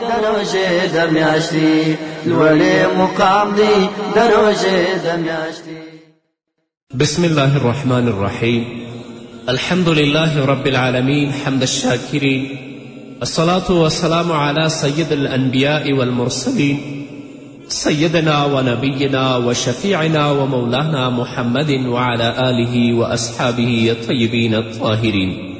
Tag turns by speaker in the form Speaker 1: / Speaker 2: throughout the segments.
Speaker 1: دروجه د میاشتي مقام دی دروجه د
Speaker 2: بسم الله الرحمن الرحيم الحمد لله رب العالمين حمد الشاكرين الصلاة والسلام على سيد الأنبياء والمرسلين سيدنا ونبينا وشفيعنا ومولانا محمد وعلى آله وأصحابه الطيبين الطاهرين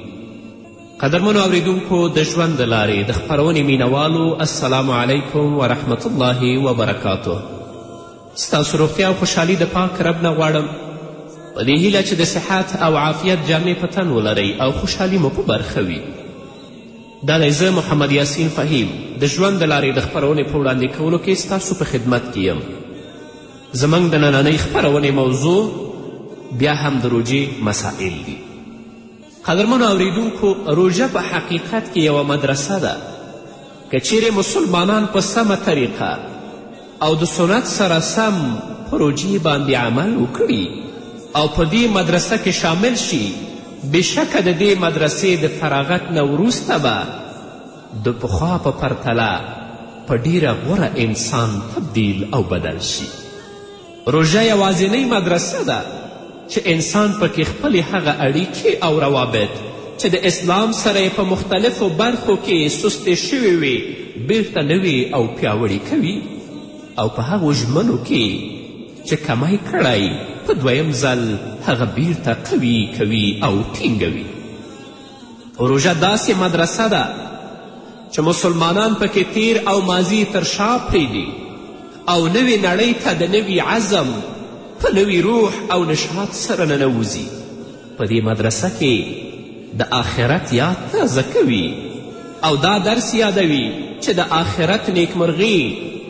Speaker 2: قدرمنو اوریدونکو د ژوند د لارې د خپرونې مینوالو السلام علیکم ورحمت الله وبرکاته ستاسو روغتیا او خوشحالي د پاک رب نه غواړم په دې هیله چې د صحت او عافیت جامې په تن ولرئ او خوشحالي مو په برخه وي دا دی زه محمد یاسین فهیم د ژوند د لارې د خپرونې په وړاندې کولو کې ستاسو په خدمت کې یم زموږ د نننۍ خپرونې موضوع بیا هم د روژې مسائل دي قدرمنو اوریدونکو روژه په حقیقت کې یوه مدرسه ده که چیرې مسلمانان په سمه طریقه او د سنت سره سم په روژې باندې عمل وکړي او په دې مدرسه کې شامل شي بېشکه د دې مدرسې د فراغت نه وروسته به د پخوا په پرتله په ډیره غوره انسان تبدیل او بدل شي روژه یوازینۍ مدرسه ده چې انسان پکې خپلې هغه اړیکې او روابط چې د اسلام سره په مختلفو برخو کې سستې شوې وي بیرته نوې او پیاوړې کوي او په هغو ژمنو کې چې کمی کړی په دویم ځل هغه بیرته قوي کوي او ټینګوي روژه داسې مدرسه ده چې مسلمانان پکې تیر او ماضي تر شا پرېږدي او نوې نړۍ ته د نوي عزم په نوي روح او نشاط سره ننوځي په دې مدرسه کې د آخرت یاد تازه کوي او دا درس یادوي چې د آخرت نیکمرغي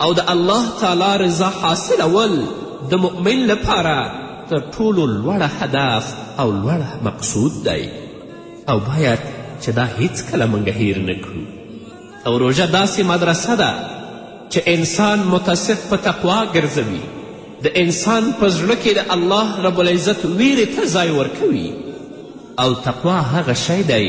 Speaker 2: او د الله تعالی رضا حاصلول د مؤمن لپاره تر ټولو لوړ هدف او لوړ مقصود دی او باید چې دا هیڅکله موږ هیر نه کړو او روژه داسې مدرسه ده چې انسان متصف په تقوا ګرځوي د انسان په زړه کې د الله رب العزت ویرې ته ځای ورکوي او تقوا هغه شی دی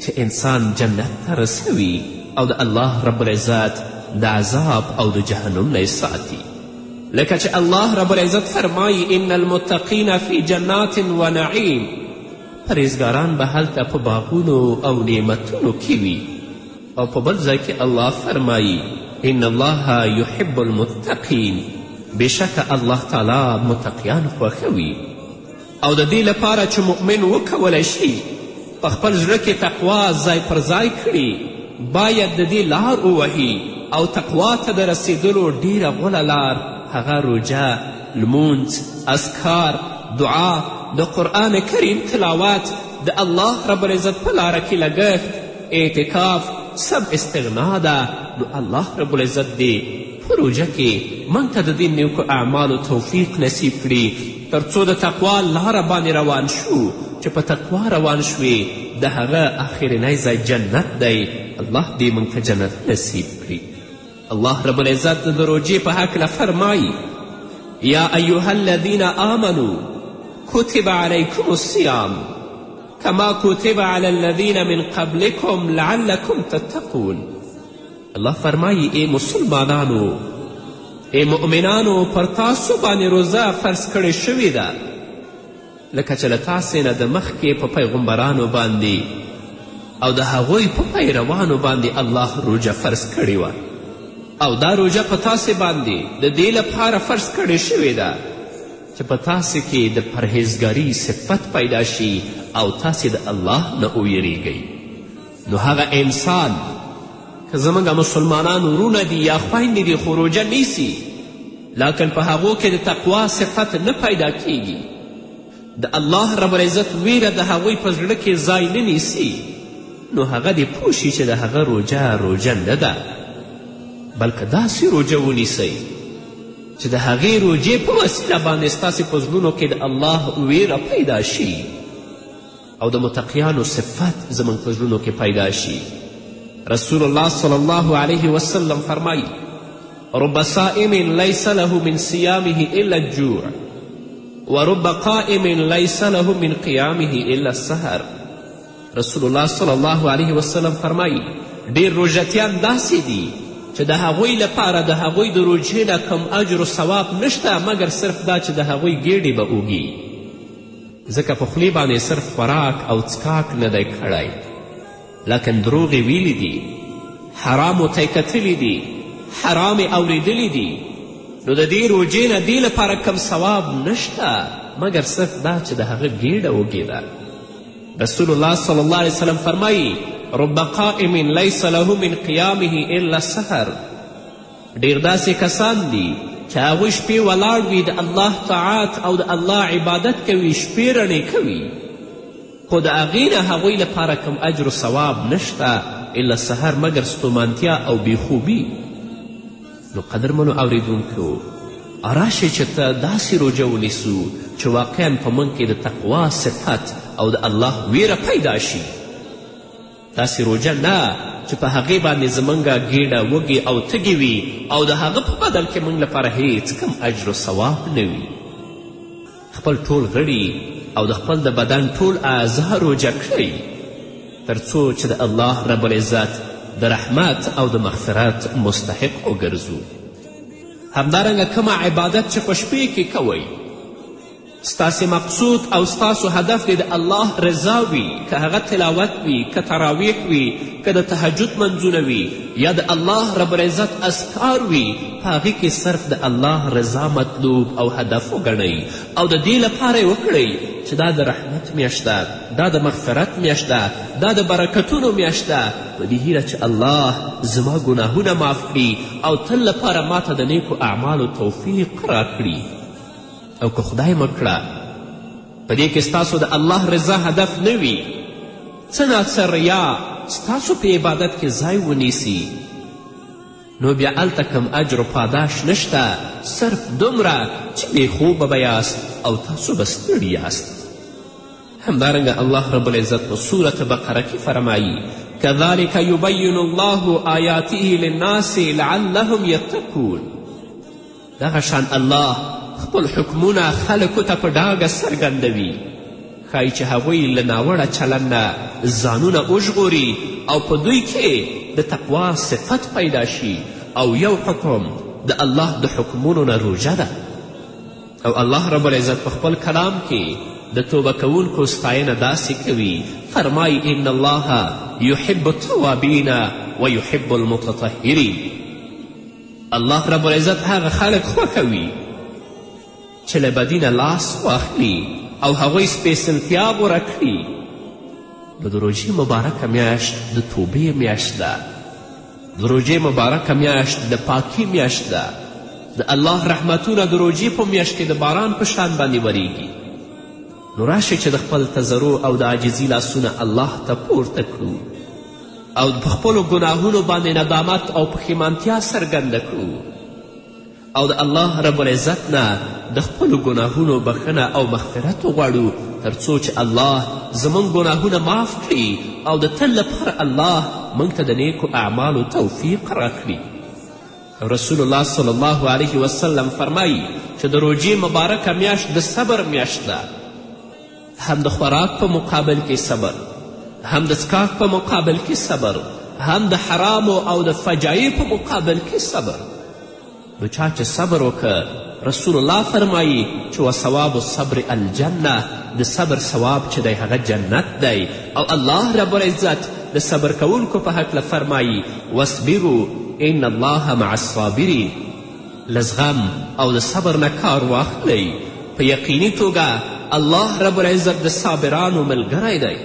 Speaker 2: چې انسان جنت ته رسوي او د الله رب العزت د عذاب او د جهنم نه ساتي لکه چې الله رب العزت فرمایی ان المتقین فی جنات و نعیم پرهیزګاران به هلته په باغونو او نعمتونو کې وي او په بل ځای کې الله فرمایی ان الله یحب المتقین بېشکه الله تعالی متقیان خوښوي او د دې لپاره چې مؤمن وکولی شي په خپل زړه کې تقوا ځای پر ځای کړي باید د دې لار ووهي او تقوا ته د رسیدلو ډیره غوله لار هغه روژه لمونځ اسکار دعا د قرآن کریم تلاوت د الله رب العزت په لاره کې لګښت اعتکاف سب استغنا ده نو الله رب العزت دې په روژه کې موږ ته د دې نیکو اعمالو توفیق نصیب کړي تر څو د تقوا لاره باندې روان شو چې په تقوا روان شوې د هغه آخرنی ځای جنت دی الله دې موږ ته جنت نصیب کړي الله رب العزت د روجې په هکله فرمایي یا ایها الذین آمنو کتب علیکم الصیام کما کتب علی الذین من قبلکم لعلکم تتقون الله فرمایی ای مسلمانانو ای مؤمنانو پر تاسو باندې روزه فرض کړې شوې ده لکه چې له تاسې نه د مخکې په پیغمبرانو باندې او د هغوی په پیروانو باندې الله روژه فرض کړې وه او دا روژه په تاسې باندې د دې لپاره فرض کړې شوې ده چې په تاسې کې د پرهیزګاري صفت پیدا شي او تاسې د الله نه ویریږئ نو هغه انسان که زموږ مسلمانان ورونه دي یا خویندې دي خو روژه نیسي لاکن په هغو کې د تقوا صفت نه پیدا کیږي د الله رب العزت ویره د هغوی په زړه کې ځای نه نیسي نو هغه دې پوه شي چې د هغه روژه روژه نه ده بلکه داسې روژه ونیسئ چې د هغې روژې په وسیله باندې ستاسې په زړونو کې د الله ویره پیدا شي او د متقیانو صفت زموږ په زړونو کې پیدا شي رسول الله صلی الله علیه وسلم فرمایي رب صائم لیس له من صیامه الا الجوع ورب قائم لیس له من قیامه الا السهر رسول الله صلی الله علیه وسلم فرمایي ډیر روژتیان داسې دي چې د هغوی لپاره د هغوی د روژې نه کم اجر و ثواب نشته مګر صرف دا چې د هغوی ګېډې به اوږي ځکه په خولې باندې صرف خوراک او څکاک نه دی کړی لکن دروغ یې ویلي دي حرامو ته یې کتلي دي حرام یې اورېدلي دي نو د دې روژې نه دې لپاره کم ثواب نشته مګر صرف دا چې د هغه ګیډه وږې ده رسول الله صلی الله علیه وسلم فرمایی رب قائم لیس له من قیامه الا سهر ډېر داسې کسان دي چې هغوی شپې ولاړ وي د الله طاعت او د الله عبادت کوي شپې رڼې کوي خو د هغې نه هغوی لپاره کوم اجر و ثواب نشته الا سهر مګر ستومانتیا او بیخوبي نو قدرمنو اوریدونکو راشئ چې ته داسې روژه ونیسو چې واقعا په موږ کې د تقوا صفت او د الله ویره پیدا شي داسې روژه نه چې په هغې باندې زمونږه ګېډه وږې او تږې وي او د هغه په بدل کې موږ لپاره هیڅ کم اجر و ثواب نه وي خپل ټول غړي او د خپل د بدن ټول اعضا روژه کړئ تر څو چې د الله رب العزت د رحمت او د مغفرت مستحق وګرځو همدارنګه کومه عبادت چې په شپې کې کوئ ستاسې مقصود او ستاسو هدف دې د الله رضا وي که هغه تلاوت وي که تراویح وي که د تهجد منځونه وي یا د الله رب العزت اذکار وي په هغې کې صرف د الله رضا مطلوب او هدف وګڼئ او د دې لپاره یې وکړئ چې دا د رحمت میاشت ده دا د مغفرت میاشت ده دا د برکتونو میاشت ده په دې هیله چې الله زما ګناهونه معاف کړي او تل لپاره ماته د نیکو اعمالو توفیق راکړي او که خدای مه کړه په دې کې ستاسو د الله رضا هدف نه وي څه ناڅه ریا ستاسو په عبادت کې ځای ونیسي نو بیا هلته کم اجر و پاداش نشته صرف دومره چې بېخوبه به یاست او تاسو به ستړي یاست همدارنګه الله رب العزت په صورت بقره کې فرمایی کذلک یبین الله آیاته للناس لعلهم یتقون دغه شان الله خپل حکمونه خلکو ته په ډاګه څرګندوي ښایي چې هغوی له ناوړه چلن نه ځانونه وژغوري او په دوی کې د تقوا صفت پیدا شي او یو حکم د الله د حکمونو نه روژه ده او الله رب العزت په خپل کلام کې د توبه کوونکو ستاینه داسې کوي فرمای ان الله یحب التوابین و یحب المتطهرین الله رب العزت هغه خلک خوښوي چې له بدی نه لاس واخلي او هغوی سپېڅلتیا غوره کړي نو د روژې مبارکه میاشت د توبې میاشت ده د روژې مبارکه میاشت د پاکي میاشت ده د الله رحمتونه د روژې په میاشت کې د باران په شان باندې وریږي نو راشئ چې د خپل تضرع او د عاجزي لاسونه الله ته پورته کړو او په خپلو ګناهونو باندې ندامت او پښیمانتیا څرګنده کړو او د الله رب العزت نه د خپلو ګناهونو بخښنه او مغفرت وغواړو تر څو چې الله زموږ ګناهونه معاف کړي او د تل لپاره الله موږ ته د نیکو اعمالو توفیق راکړي رسول الله صلی الله علیه وسلم فرمایی چې د روژې مبارکه میاشت د صبر میاشت ده هم د خوراک په مقابل کې صبر هم د څکاک په مقابل کې صبر هم د حرامو او د فجایع په مقابل کې صبر نو چا چې صبر وکړه رسول الله فرمایی چې و ثواب الصبر الجنه د صبر ثواب چې دی هغه جنت دی او الله رب العزت د صبر کوونکو په هکله فرمایی واصبرو ان الله مع الصابرین له زغم او له صبر نه کار واخلئ په یقیني توګه الله رب العزت د صابرانو ملګری دی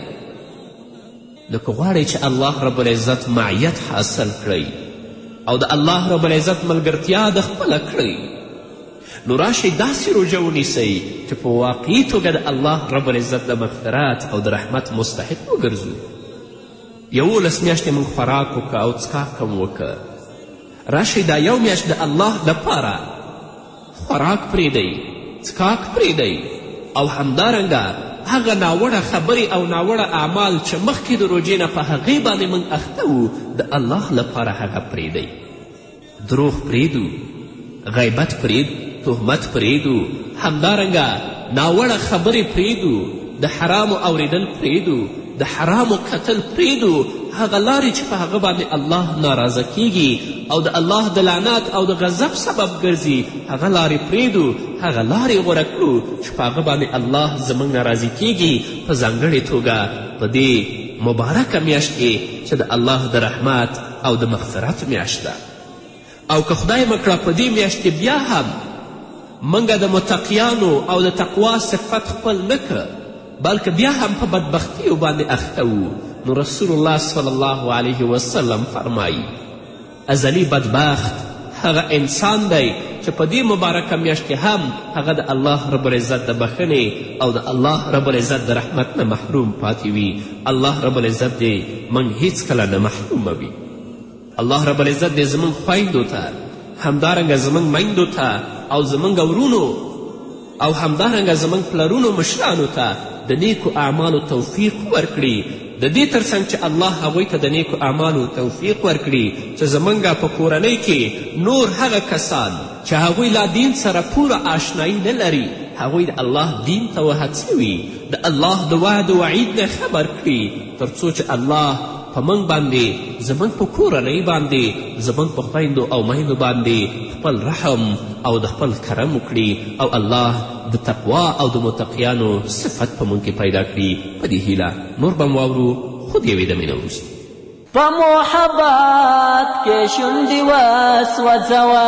Speaker 2: نو که غواړئ چې الله رب العزت معیت حاصل کړئ او د الله رب العزت ملګرتیا د خپله کړئ نو راشئ داسې روژه ونیسئ چې په واقعي توګه د الله رب العزت د مغفرت او د رحمت مستحق وګرځو یولس میاشتې موږ خوراک وکړه او څکاک هم وکړه راشئ دا یو میاشت د الله لپاره خوراک پرېږدئ څکاک پرېږدئ او همدارنګه هغه ناوړه خبرې او ناوړه اعمال چې مخکې د روژې نه په هغې باندې موږ اخته وو د الله لپاره هغه پرېږدئ دروغ پرېږدو غیبت پرېږدو تهمت پرېږدو همدارنګه ناوړه خبرې پرېږدو د حرامو اوریدل پرېږدو د حرامو کتل پرېږدو هغه لارې چې په هغه باندې الله ناراضه کیږي او د الله د لعنت او د غضب سبب ګرځي هغه لارې پرېږدو هغه لارې غوره کړو چې په هغه باندې الله زموږ نه راضي کیږي په ځانګړې توګه په دې مبارکه میاشت کې چې د الله د رحمت او د مغفرت میاشت ده او که خدای مه کړه په دې میاشت کې بیا هم موږ د متقیانو او د تقوا صفت خپل نه که بلکې بیا هم په بدبختیو باندې اخته وو نو رسول الله صلی الله علیه وسلم فرمایی ازلی بدبخت هغه انسان دی چې په دې مبارکه میاشت کې هم هغه د الله رب العزت د بخښنې او د الله رب العزت د رحمت نه محروم پاتې وي الله رب العزت دې موږ هیڅکله نه محروموي الله رب العزت دې زموږ خویندو ته همدارنګه زموږ میندو ته او زموږ ورونو او همدارنګه زموږ پلرونو مشرانو ته د نیکو اعمالو توفیق ورکړي د دې ترڅنګ چې الله هغوی ته د نیکو اعمالو توفیق ورکړي چې زموږ په کورنۍ کې نور هغه کسان چې هغوی لا دین سره پوره آشنایی نه لري هغوی د الله دین ته وهڅوي د الله د وعد وعید نه خبر کړي تر څو چې الله په موږ باندې، زموږ په کورنۍ باندې، زموږ په خویندو او میندو باندې خپل رحم او د خپل کرم وکړي او الله د تقوا او د متقیانو صفت په موږ کې پیدا کړي په دې هیله نور به واورو خو د یوې دمې نه وروسته
Speaker 1: په محبت کې شونډې وسوځوه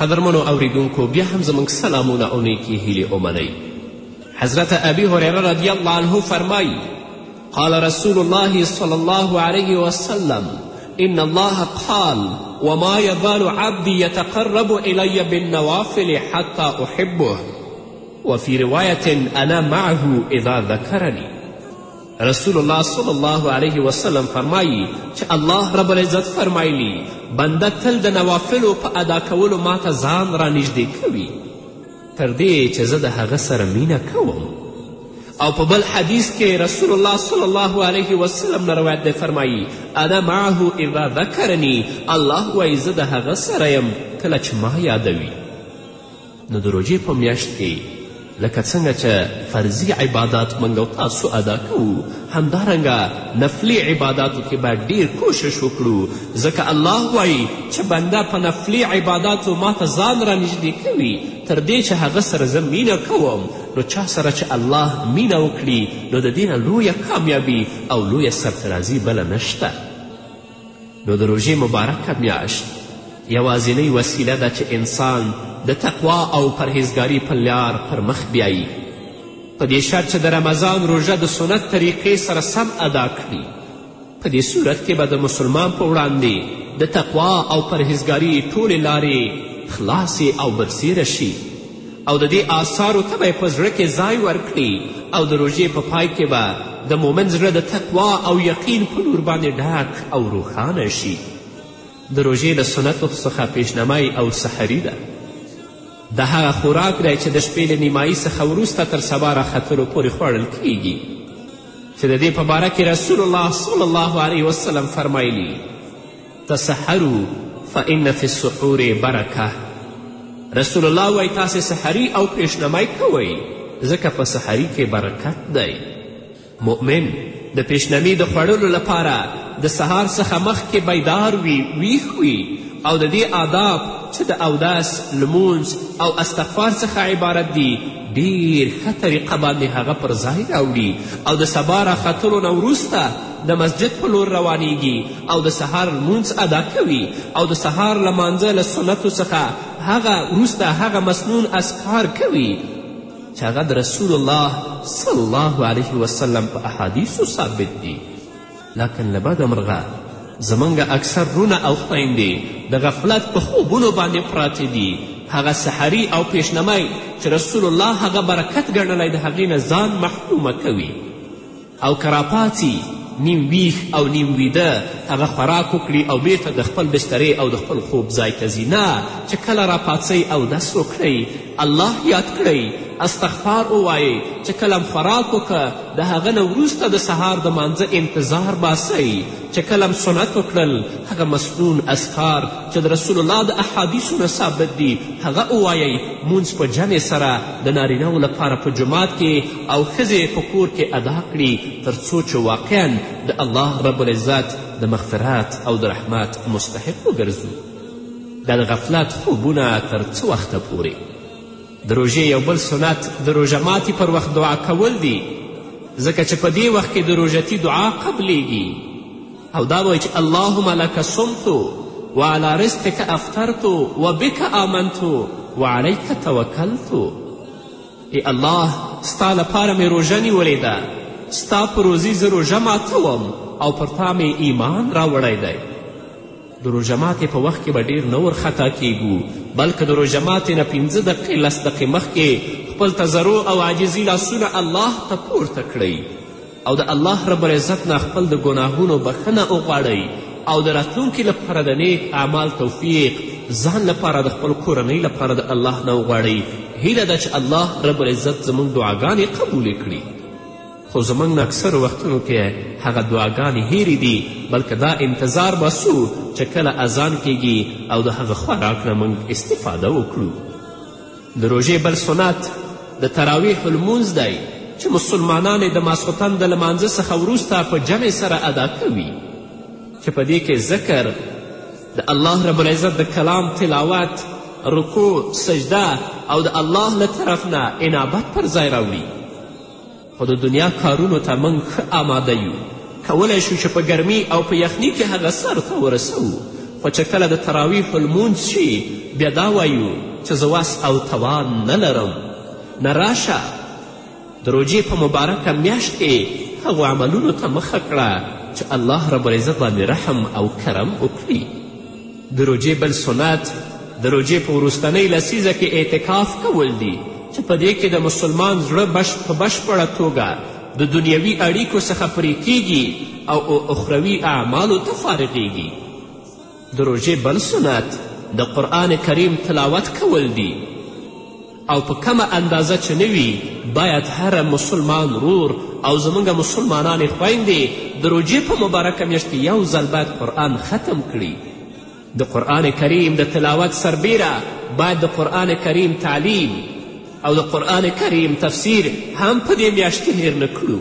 Speaker 2: قدرمنو اوریدونکو بیا هم زموږ سلامونه او نیکې هیلې ومنئ حضرت ابي هريره رضی الله عنه فرمایي قال رسول الله صلی الله علیه وسلم ان الله قال وما يزال عبدي يتقرب الي بالنوافل حتى احبه وفي روايه انا معه اذا ذكرني رسول الله صلی الله علیه وسلم فرمایی چې الله رب العزت فرمایلی بنده تل د نوافلو په ادا کولو ماته ځان را نږدې کوي تر دې چې زه د هغه سره مینه کوم او په بل حدیث کې رسول الله صلی الله علیه وسلم نه روایت دی فرمایی انا معه اذا ذکرنی الله وایي زه د هغه سره یم کله چې ما یادوي نو د روژې په میاشت کې لکه څنګه چې فرضي عبادات موږ او تاسو ادا کوو همدارنګه نفلي عباداتو کې باید ډیر کوشش وکړو ځکه الله وایي چې بنده په نفلي عباداتو ما ته ځان رانږدې کوي تر دې چې هغه سره زه مینه کوم نو چا سره چې الله مینه وکړي نو د دې نه لویه کامیابي او لویه سرفرازي بله نشته نو د روژې مبارکه میاشت یوازینۍ وسیله ده چې انسان د تقوا او پرهیزګاری په لار پر مخ بیایي په دې شرط چې د رمضان روژه د سنت طریقې سره سم ادا کړي په دې صورت کې به د مسلمان په وړاندې د تقوا او پرهیزګاری ټولې لارې خلاصې او برسیره شي او د دې آثارو ته به یې په زړه کې ځای ورکړي او د روژې په پای کې به د مؤمن زړه د تقوا او یقین په نور باندې ډک او روښانه شي د روژې له سنتو څخه پیشنمای او سحري ده د هغه خوراک دی چې د شپې له نیمایي څخه وروسته تر سبا راختلو پورې خوړل کیږي چې د دې په باره کې رسول الله صلی الله علیه وسلم فرمایلی تسحرو فان فی السحور برکه رسول الله وایي تاسې سحری او پیشنمای کوئ ځکه په سحری کې برکت دی مؤمن د پیشنمی د خوړلو لپاره د سهار څخه مخکې بیدار وي ویښ وي او د دې آداب چې د اودس لمونځ او استغفار څخه عبارت دي ډیر ښه طریقه باندې هغه پر ځای راوړي او د سبا راختلو نه وروسته د مسجد په لور روانیږي او د سهار لمونځ ادا کوي او د سهار لمانځه له سنتو څخه هغه وروسته هغه مسنون اسکار کوي چې هغه د رسول الله صلی الله علیه وسلم په احادیثو ثابت دي لکن له بده مرغه زمونږ اکثر رونه او خویندې د غفلت په خوبونو باندې پراته دي هغه سحری او پیشنمای چې رسول الله هغه برکت ګڼلی د هغې نه ځان محرومه کوي او که راپاڅي نیم ویښ او نیم ویده هغه خوراک وکړي او بیرته د خپل بسترې او د خپل خوب ځای ته ځي نه چې کله راپاڅئ اودس وکړئ الله یاد کړئ استغفار ووایئ چې کله هم خوراک وکړه د هغه نه وروسته د سهار د مانځه انتظار باسئ چې کله هم سنت وکړل هغه مسنون اذکار چې د رسول الله د احادیثو نه ثابت دي هغه ووایئ مونځ په جمع سره د نارینهو لپاره په جومات کې او ښځې یې په کور کې ادا کړي تر څو چې واقعا د الله رب العزت د مغفرت او د رحمت مستحق وګرځو دا د غفلت خوبونه تر څه وخته پورې د روژې یو بل سنت د روژه ماتي پر وخت دعا کول دي ځکه چې په دې وخت کې د روژتي دعا قبلیږي او دا وایي چې اللهم لک صمتو وعلى رزقک افطرتو وبک آمنتو وعلیک توکلتو ای الله ستا لپاره مې روژه نیولې ده ستا په روزي زه روژه ماتوم او پر تا مې ایمان راوړی دی د روژه ماتې په وخت کې به ډیر نه ورخطا کیږو بلکې د روژه ماتې نه پنځه دقیقې لس دقیقې مخکې خپل تضرع او عاجزي لاسونه الله ته پورته کړئ او د الله رب العزت نه خپل د ګناهونو بخښنه وغواړئ او د راتلونکي لپاره د نیک اعمال توفیق ځان لپاره د خپل کورنۍ لپاره د الله نه وغواړئ هیله ده چې الله رب العزت زموږ دعاګانې قبولې کړي خو زموږ نه اکثرو وختونو کې هغه دعاګانې هیرې دي بلکې دا انتظار باسو چې کله اذان کیږي او د هغه خوراک نه موږ استفاده وکړو د روژې بل سنت د تراویح لمونځ دی چې مسلمانان یې د ماسخوتن د لمانځه څخه وروسته په جمع سره ادا کوي چې په دې کې ذکر د الله رب العزت د کلام تلاوت رکوع سجده او د الله له طرف نه انابت پر ځای راوړي خو د دنیا کارونو ته موږ ښه آماده یو کولی شو چې په ګرمي او په یخني کې هغه سر ته ورسوو خو چې کله د تراویح لمونځ شي بیا دا وایو چې زه وس او توان نه لرم نه راشه د روژې په مبارکه میاشت کې هغو عملونو ته مخه کړه چې الله رب العزت باندې رحم او کرم وکړي د روژې بل سنت د روژې په وروستنۍ لسیزه کې اعتکاف کول دي چې په دې کې د مسلمان زړه بش په بشپړه توګه د دنیوي اړیکو څخه پرې کیږي او اخروي اعمالو ته فارغیږي د روژې بل سنت د قرآن کریم تلاوت کول دي او په کمه اندازه چې نه وي باید هر مسلمان رور او زموږ مسلمانانې خویندې د روژې په مبارکه میاشت کې یو ځل باید قرآن ختم کړي د قرآن کریم د تلاوت سربیره باید د قرآن کریم تعلیم او د قرآن کریم تفسیر هم په دې میاشت کې هیر نه کړو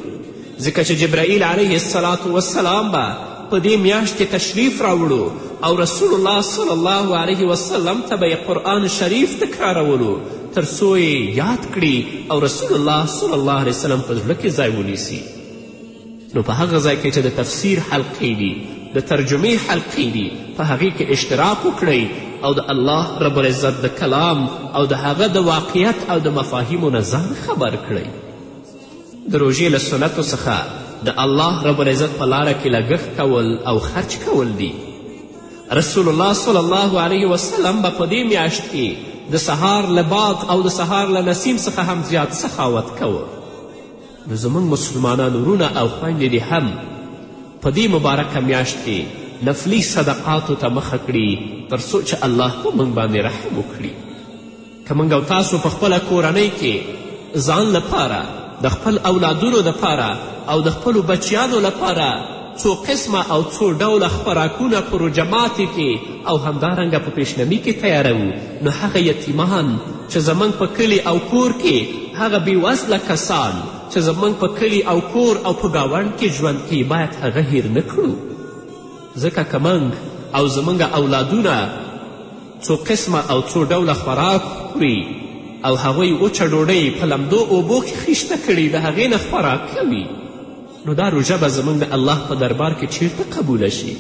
Speaker 2: ځکه چې جبرائیل علیه السلام والسلام به په دې میاشت کې تشریف راوړو او رسول الله صلی الله علیه وسلم ته به قرآن شریف تکرارولو تر څو یاد کړي او رسول الله صلی الله علیه وسلم په زړه کې ځای ونیسي نو په هغه ځای کې چې د تفسیر حلقې دي د ترجمې حلقې دي په هغې کې اشتراک وکړئ او د الله رب العزت د کلام او د هغه د واقعیت او د مفاهیمو نه ځان خبر کړئ د روژې له سنتو څخه د الله رب العزت په لاره کې لګښت کول او خرچ کول دي رسول الله صلی الله علیه وسلم به په دې میاشت کې د سهار له باد او د سهار له نسیم څخه هم زیات سخاوت کوه نو زموږ مسلمانان ورونه او خویندې دې هم په دې مبارکه میاشت کې نفلي صدقاتو ته مخه کړي تر څو چې الله په موږ باندې رحم وکړي که موږ او تاسو په خپله کورنۍ کې ځان لپاره د خپل اولادونو لپاره او د خپلو بچیانو لپاره څو قسمه او څو ډوله خوراکونه په روژه ماتې کې او همدارنګه په پیشنمي کې تیاروو نو هغه یتیمان چې زموږ په کلي او کور کې هغه بېوزله کسان چې زموږ په کلي او کور او په ګاونډ کې ژوند کوي باید هغه هیر نه کړو ځکه که موږ او زموږ اولادونه څو قسمه او څو ډوله خوراک خوري او هغوی وچه ډوډۍ په لمدو اوبو کې خیشته کړي د هغې نه خوراک کوي نو دا روژه به زموږ د الله په دربار کې چیرته قبوله شي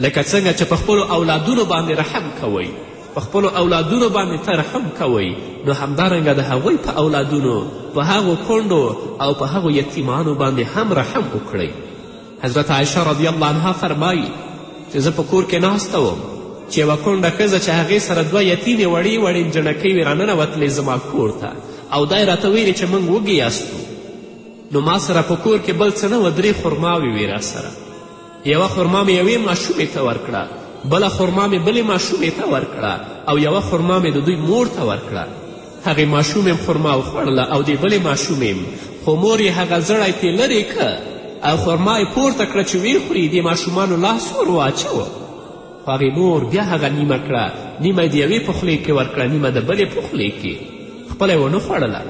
Speaker 2: لکه څنګه چې په خپلو اولادونو باندې رحم کوئ په خپلو اولادونو باندې ترحم کوئ نو همدارنګه د هغوی په اولادونو په هغو کونډو او په هغو یتیمانو باندې هم رحم وکړئ حضرت عایشه رضی الله عنها فرمایي چې زه په کور کې ناسته وم چې یوه کونډه ښځه چې هغې سره دوه یتیمې وړې وړې نجڼکۍ وې راننوتلې زما کور ته او دا یې راته ویلې چې موږ وږي یاستو نو ما سره په کور کې بل څه نه وه درې خرماوې وې راسره یوه خرما مې یوې ماشومې ته ورکړه بله خرما مې بلې ماشومې ته ورکړه او یوه خرما مې د دوی مور ته ورکړه هغې ماشومېم خرما وخوړله او دې بلې ماشومېم خو مور یې هغه زړی پې لرې که او خرما یې پورته کړه چې ویې خوري دې ماشومانو لاس ور واچوه خو هغې مور بیا هغه نیمه کړه نیمه یې د یوې په خولې کې ورکړه نیمه د بلې په خولې کې خپله یې ونه خوړله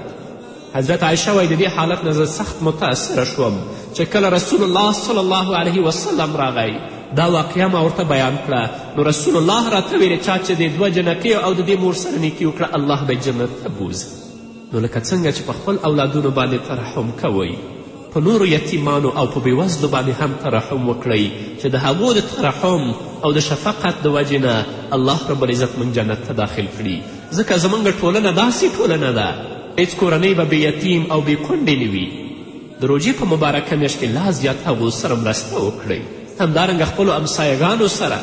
Speaker 2: حضرت عایشه وایي د دې حالت نه زه سخت متاثره شوم چې کله رسول الله صلی الله علیه وسلم راغی دا واقعه ما ورته بیان کړه نو رسول الله راته ویلې چا چې د دوه جنکیو او د دې مور سره نیکي وکړه الله به جنت ته بوځي نو لکه څنګه چې په خپل اولادونو باندې ترحم کوئ په نورو یتیمانو او په بېوزلو باندې هم ترحم وکړئ چې د هغو د ترحم او د شفقت د وجې نه الله رب العزت موږ جنت ته داخل کړي ځکه زموږ ټولنه داسې ټولنه ده هیڅ کورنۍ به بې یتیم او بې کونډې نه وي د روژې په مبارکه میاشت کې لا زیات هغو سره مرسته وکړئ همدارنګه خپلو همسایهګانو سره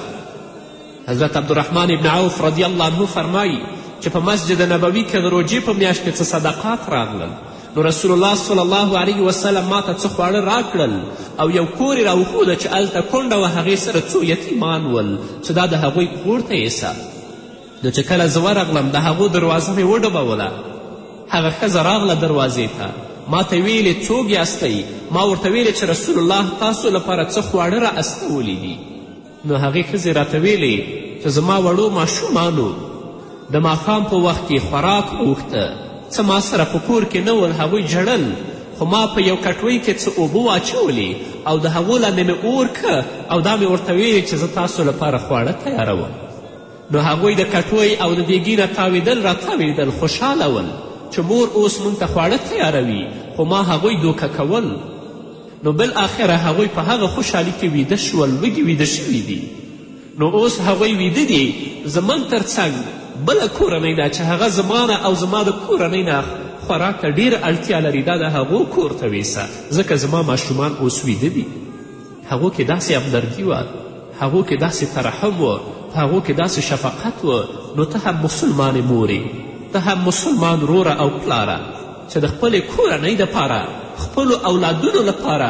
Speaker 2: حضرت عبدالرحمن ابن عوف رضی الله عنه فرمایی چې په مسجد نبوي کې د روژې په میاشت کې څه صدقات راغلل نو رسول الله صلی الله علیه وسلم ما ته څه خواړه راکړل او یو کور یې راوښوده چې هلته کونډه وه هغې سره څو یتیمان ول چې دا د هغوی کور ته یې نو چې کله زه ورغلم د هغو دروازه مې وډبوله هغه ښځه راغله دروازې ته ما ته ویلې څوک یاستئ ما ورته ویلې چې رسول الله تاسو لپاره څه خواړه را استولي دي نو هغې ښځې راته ویلې چې زما وړو ماشومانو د ماښام په وخت کې خوراک غوښته څه ما سره په کور کې نه ول هغوی ژړل خو ما په یو کټوۍ کې څه اوبه واچولې او د هغو لاندې مې اور که او دا مې ورته ویلې چې زه تاسو لپاره خواړه تیاروم نو هغوی د کټوۍ او د دیګي نه تاوېدل راتاوېدل خوشحاله ول چې مور اوس موږ ته خواړه تیاروي خو ما هغوی دوکه کول نو بالاخره هغوی په هغه خوشحالي کې ویده شول لوږې ویده شوي دي نو اوس هغوی ویده دي زموږ تر څنګ بله کورنۍ ده چې هغه زما نه او زما د کورنۍ نه خوراک ته ډېره اړتیا لري دا د هغو کور ته ویسه ځکه زما ماشومان اوس ویده دي هغو کې داسې همدردي وه هغو کې داسې ترحم و په هغو کې داسې شفقت و نو ته هم مسلمانې مورې ته هم مسلمان روره او پلاره چې د خپلې کورنۍ دپاره خپلو اولادونو لپاره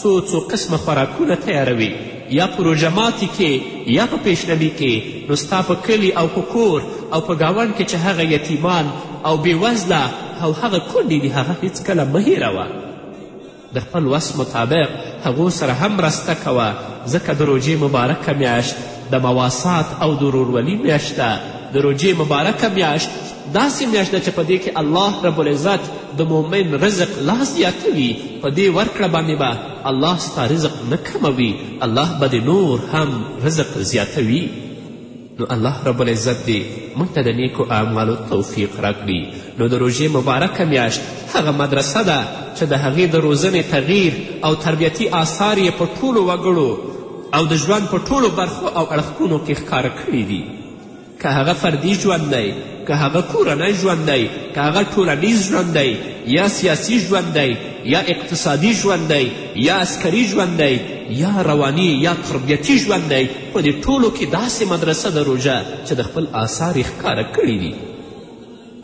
Speaker 2: څو څو قسمه خوراکونه تیاروي یا په روژماتي کې یا په پیشنمي کې نو ستا په کلي او په کور او په ګاونډ کې چې هغه یتیمان او بېوزله او هغه کونډې دي هغه هیڅکله مه هېروه د خپل وس مطابق هغو سره هم مرسته کوه ځکه د روژې مبارکه میاشت د مواسات او د ورورولي میاشت ده د روژې مبارکه میاشت داسې میاشت ده چې په دې کې الله رب العزت د مؤمن رزق لا زیاتوي په دې ورکړه باندې به الله ستا رزق نه کموي الله به دې نور هم رزق زیاتوي نو الله رب العزت دې موږ ته د نیکو اعمالو توفیق راکړي نو د روژې مبارکه میاشت هغه مدرسه ده چې د هغې د روزنې تغییر او تربیتي آثار یې په ټولو وګړو او د ژوند په ټولو برخو او اړخونو کې ښکاره کړي دي که هغه فردي ژوند دی که هغه کورنی ژوند دی که هغه ټولنیز ژوند دی یا سیاسي ژوند دی یا اقتصادي ژوند دی یا عسکري ژوند دی یا رواني یا تربیتي ژوند دی په دې ټولو کې داسې مدرسه ده روژه چې د خپل آثار یې ښکاره کړي دي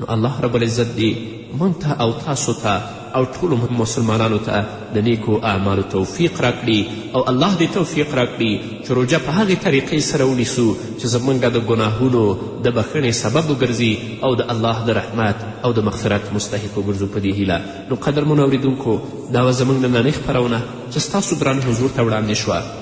Speaker 2: نو الله رب العزت دې موږ ته او تاسو ته او ټولو مسلمانانو ته د نیکو اعمالو توفیق راکړي او الله دې توفیق راکړي چې روژه په هغې طریقې سره ونیسو چې زموږ د ګناهونو د بښنې سبب وګرځي او د الله د رحمت او د مغفرت مستحق وګرځو په دې هیله نو قدرمنو اورېدونکو دا وه زموږ نننۍ خپرونه چې ستاسو دران حضور ته وړاندې شوه